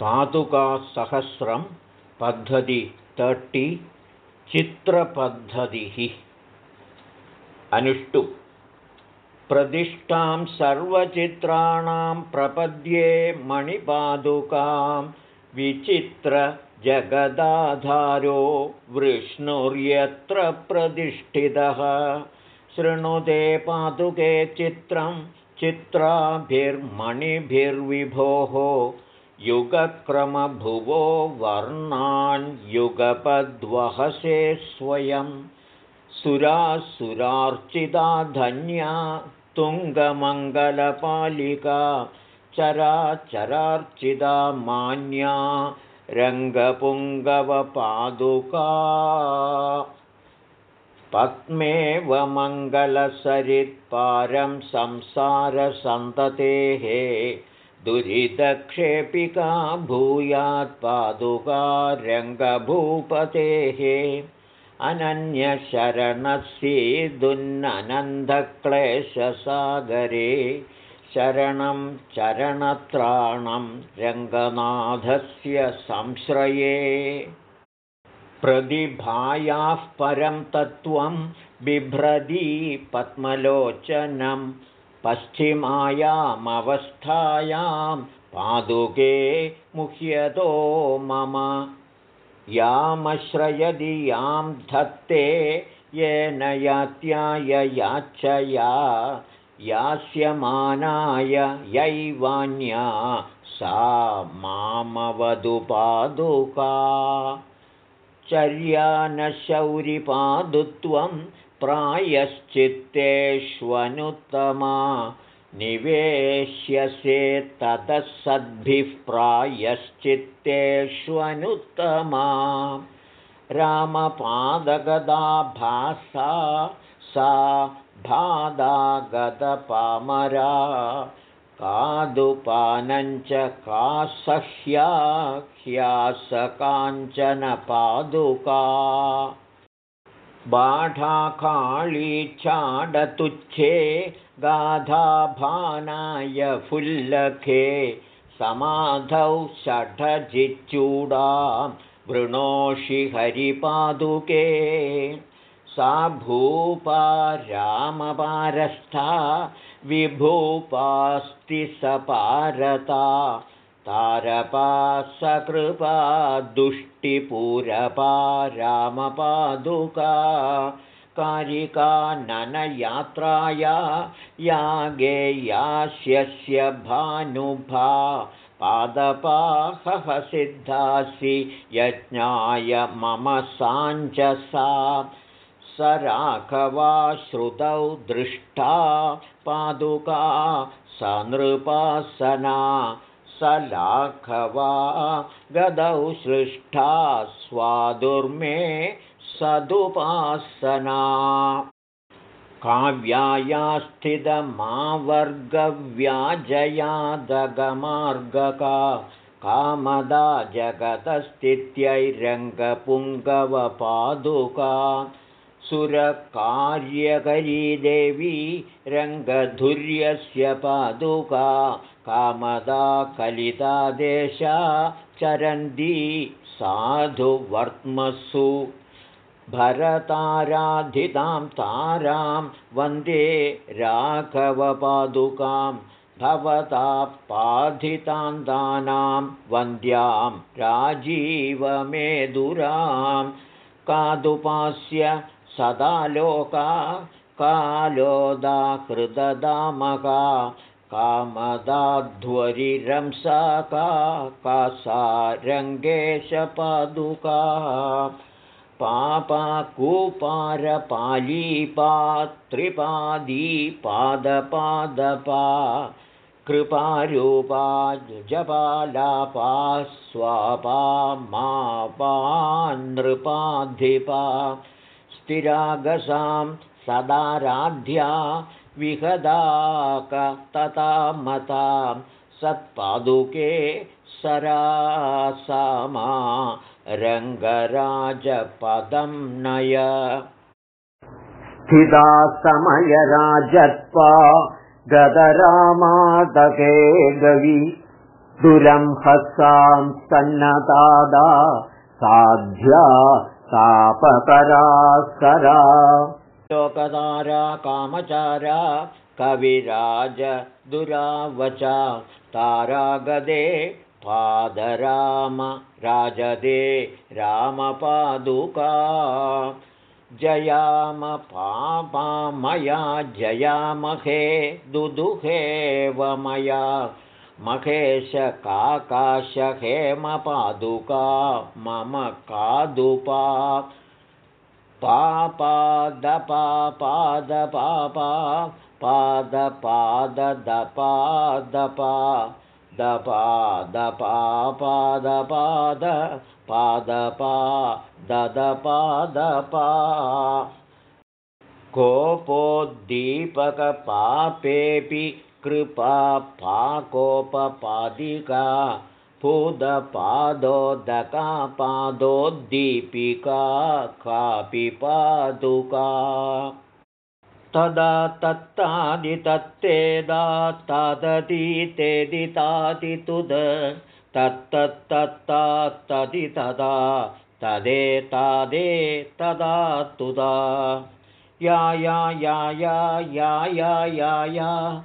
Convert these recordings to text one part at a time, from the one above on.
पादुकासहस्रं पद्धति तर्टि चित्रपद्धतिः। अनुष्टु। प्रतिष्ठां सर्वचित्राणां प्रपद्ये मणिपादुकां विचित्रजगदाधारो वृष्णुर्यत्र प्रतिष्ठितः। शृणुते पादुके चित्रं चित्राभिर्मणिभिर्विभोः युगक्रमभुवो वर्णान् युगपद्वहसे स्वयं। सुरासुरार्चिता धन्या तुङ्गमङ्गलपालिका चराचरार्चिता मान्या रङ्गपुङ्गवपादुका। पद्मेव मङ्गलसरित्पारं संसारसन्ततेः दुरितक्षेपिका भूयात्पादुका रङ्गभूपतेः अनन्यशरणस्येदुन्ननन्दक्लेशसागरे शरणं चरणत्राणं रङ्गनाथस्य संश्रये। प्रतिभायाः परं तत्त्वं बिभ्रदी पद्मलोचनं पश्चिमायामवस्थायां पादुके मुह्यतो मम। यामश्रयदि यां धत्ते येन यात्याय याचया यास्यमानाय यैवान्या सा मामवधुपादुका चर्यानशौरिपादुत्वं प्रायश्चित्तेष्वनुत्तमा निवेश्यसे ततः सद्भिः प्रायश्चित्तेष्वनुत्तमा। रामपादगदा भासा सा भादागतपामरा। कादुपानञ्च कासह्याख्यासकाञ्चनपादुका बाढाकाळीच्छाडतुच्छे गाधाभानाय फुल्लखे समाधौ षठजिच्चूडां वृणोषि हरिपादुके। सा भूपा रामपारस्था विभूपास्ति सपारता तारपा सकृपा दुष्टिपूरपा रामपादुका कारिका ननयात्राया यागेयास्यस्य भानुभा पादपाहसिद्धासि यज्ञाय मम साञ्जसा स राघवा श्रुतौ दृष्टा पादुका स नृपासना स लाघवा गदौ सृष्टा स्वादुर्मे सदुपासना। काव्याया स्थितमावर्गव्याजयादगमार्गका कामदा जगतस्थित्यैरङ्गपुङ्गवपादुका सुरकार्यकरी देवी रङ्गधुर्यस्य पादुका कामदा कलितादेशा चरन्ती साधुवर्त्मसु भरताराधितां तारां वन्दे राघवपादुकां भवता पाधितां दानां वन्द्यां राजीवमेदुरां कादुपास्य सदा लोका कालोदाकृतदामका कामदाध्वरिरंसा का सा रङ्गेशपादुका पादपा कृपारूपा जपालापा स्वापा मापा नृपाधिपा स्थिरागसां सदाराध्या विहदाकतता मतां सत्पादुके सरासामा रङ्गराजपदं नय। स्थिता समयराजत्वा गदरामादके गवि दुरंहसां सन्नतादा साध्या तापकरासरा लोकदारा कामचारा कविराज दुरावचा तारागदे पादराम राजदे रामपादुका। जयाम पापामया जयामहे दुदुहेव मया महेशकाकाशहेमपादुका मम कादुपा। पापादपापादपापा पादपाददपादपा दपादपापादपाद पादपा ददपादपा कोपोद्दीपकपापेऽपि कृपा पाकोपपादिका पादोदीपिका कापि पादुका तदा तत्तादितत्तेदा तत्तत्तत्तात्तदि तदा तदेतादे तदा तुदा। या या या या या या या या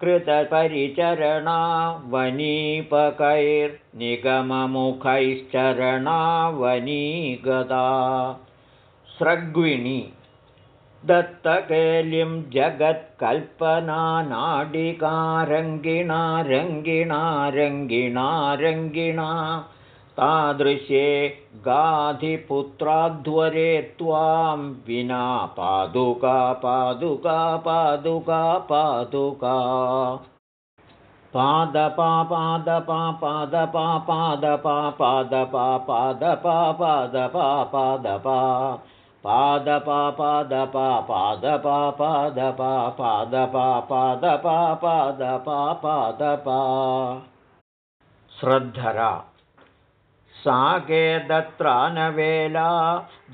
कृतपरिचरणा वनीपकैर्निगममुखैश्चरणा स्रग्विणी दत्तकेलिं जगत्कल्पनानाडिकारङ्गिणा रङ्गिणा रङ्गिणा रङ्गिणा तादृशे गाधिपुत्राध्वरे त्वां विना पादुका पादुका पादुका पादुका पादपा पादपा पादपा पादपा पादपा पादपा पादपा पादपा पादपा पादपा पादपा पादपा पादपा पादपा पादपा पादपा श्रद्धरा साकेदत्रा नवेला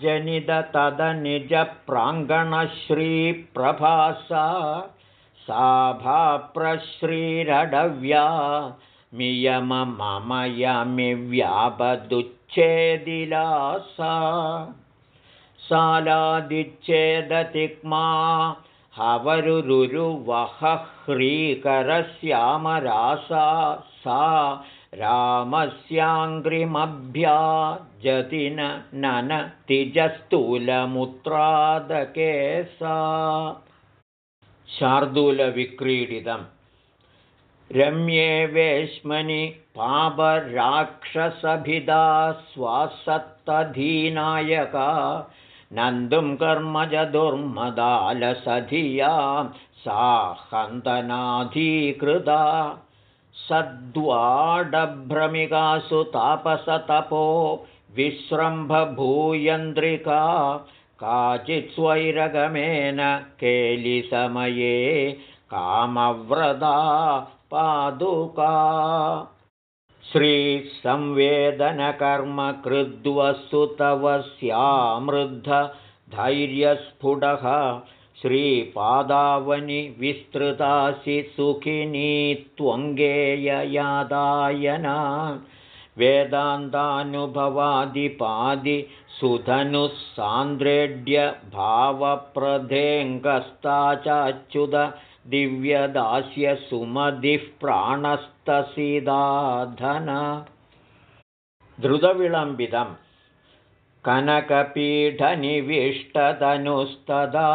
जनितदनिजप्राङ्गणश्रीप्रभा सा सा भाप्रश्रीरढव्या नियममयमिव्यापदुच्छेदिला सालादिच्छेदतिक्मा हवरुवह्रीकरस्यामरा सा रामस्याङ्घ्रिमभ्या जतिन ननतिजस्थूलमुत्रादके सा शार्दूलविक्रीडितम्। रम्ये वेश्मनि पापराक्षसभिदा स्वासत्तधीनायका नन्दुं कर्मज दुर्मदालसधियां। सा हन्तनाधीकृता सद्वाडभ्रमिकासु तापसतपो विश्रम्भभूयन्द्रिका काचित्स्वैरगमेन केलिसमये कामव्रता पादुका। श्रीसंवेदनकर्म कृद्वसु तव स्यामृद्धधैर्यस्फुटः श्रीपादावनि विस्तृतासि सुखिनी त्वङ्गेययादायना। वेदान्तानुभवादिपादिसुधनुः सान्द्रेड्यभावप्रधेऽङ्गस्ता चाच्युत दिव्यदास्य सुमदिः प्राणस्तसीदाधन। धृतविलम्बितम् कनकपीठनिविष्टतनुस्तदा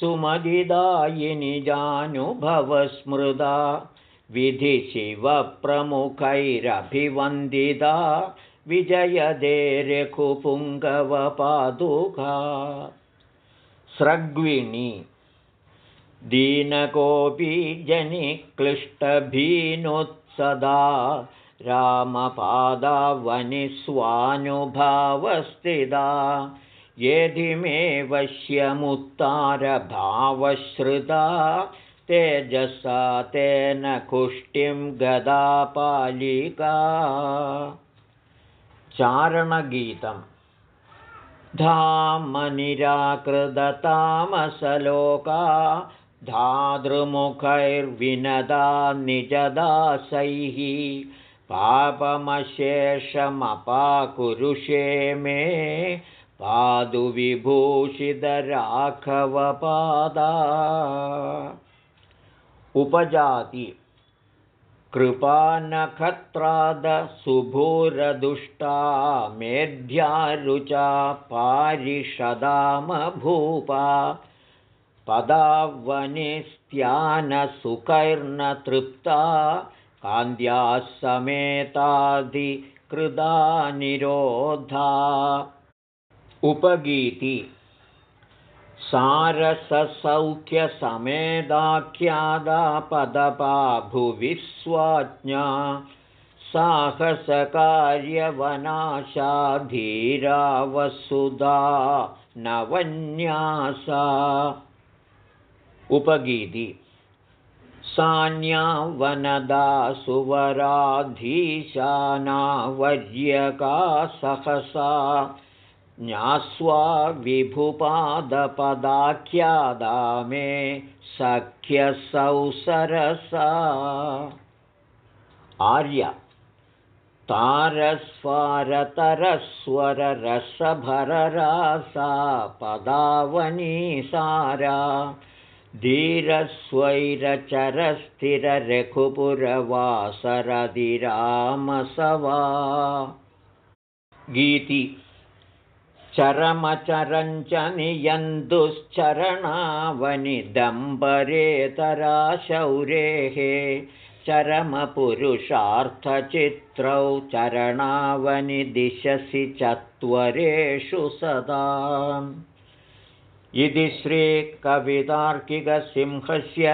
सुमदिदायिनि जानुभवस्मृदा विधिशिवप्रमुखैरभिवन्दिता। विजयदे रघुपुङ्गवपादुका स्रग्विणी। दीनकोऽपि जनिक्लिष्टभीनुत्सदा। रामपादावनिस्वानुभावस्थिता येधिमे वश्यमुत्तारभावश्रुता तेजसा तेन कुष्टिं गदापालिका चारणगीतम् धामनिराकृततामसलोका धातृमुखैर्विनदा निजदासैः पापमशेषमपाकुरुषे मे पादुविभूषितराघवपादा। उपजाति कृपानखत्रादसुभूरदुष्टा मेध्यारुचा पारिषदामभूपा। पदावनिस्त्यानसुखैर्न तृप्ता कान्द्याः समेताधिकृदा निरोधा उपगीति। सारससौख्यसमेदाख्यादापदपा भुवि स्वाज्ञा साहसकार्यवनाशाधीरावसुधा नवन्यासा। उपगीति। सान्या वनदा सुवराधीशानावर्यका सहसा ज्ञास्वा विभुपादपदाख्यादा मे सख्यसौसरसा। आर्य तारस्वरतरस्वररसभररासा पदावनीसारा धीरस्वैरचरस्थिररघुपुरवासरधिरामसवा गीति चरमचरञ्च नियन्तुश्चरणावनिदम्बरेतराशौरेः चरमपुरुषार्थचित्रौ चरणावनिदिशसि चत्वरेषु सदा। इति श्रीकवितार्किकसिंहस्य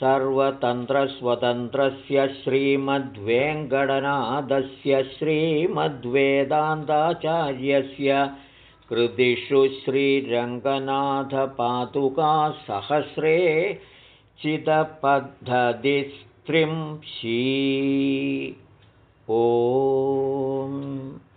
सर्वतन्त्रस्वतन्त्रस्य श्रीमद्वेङ्कटनाथस्य श्रीमद्वेदान्ताचार्यस्य कृतिषु श्रीरङ्गनाथपादुकासहस्रे चिदपद्धतिस्त्रिंशी। ओ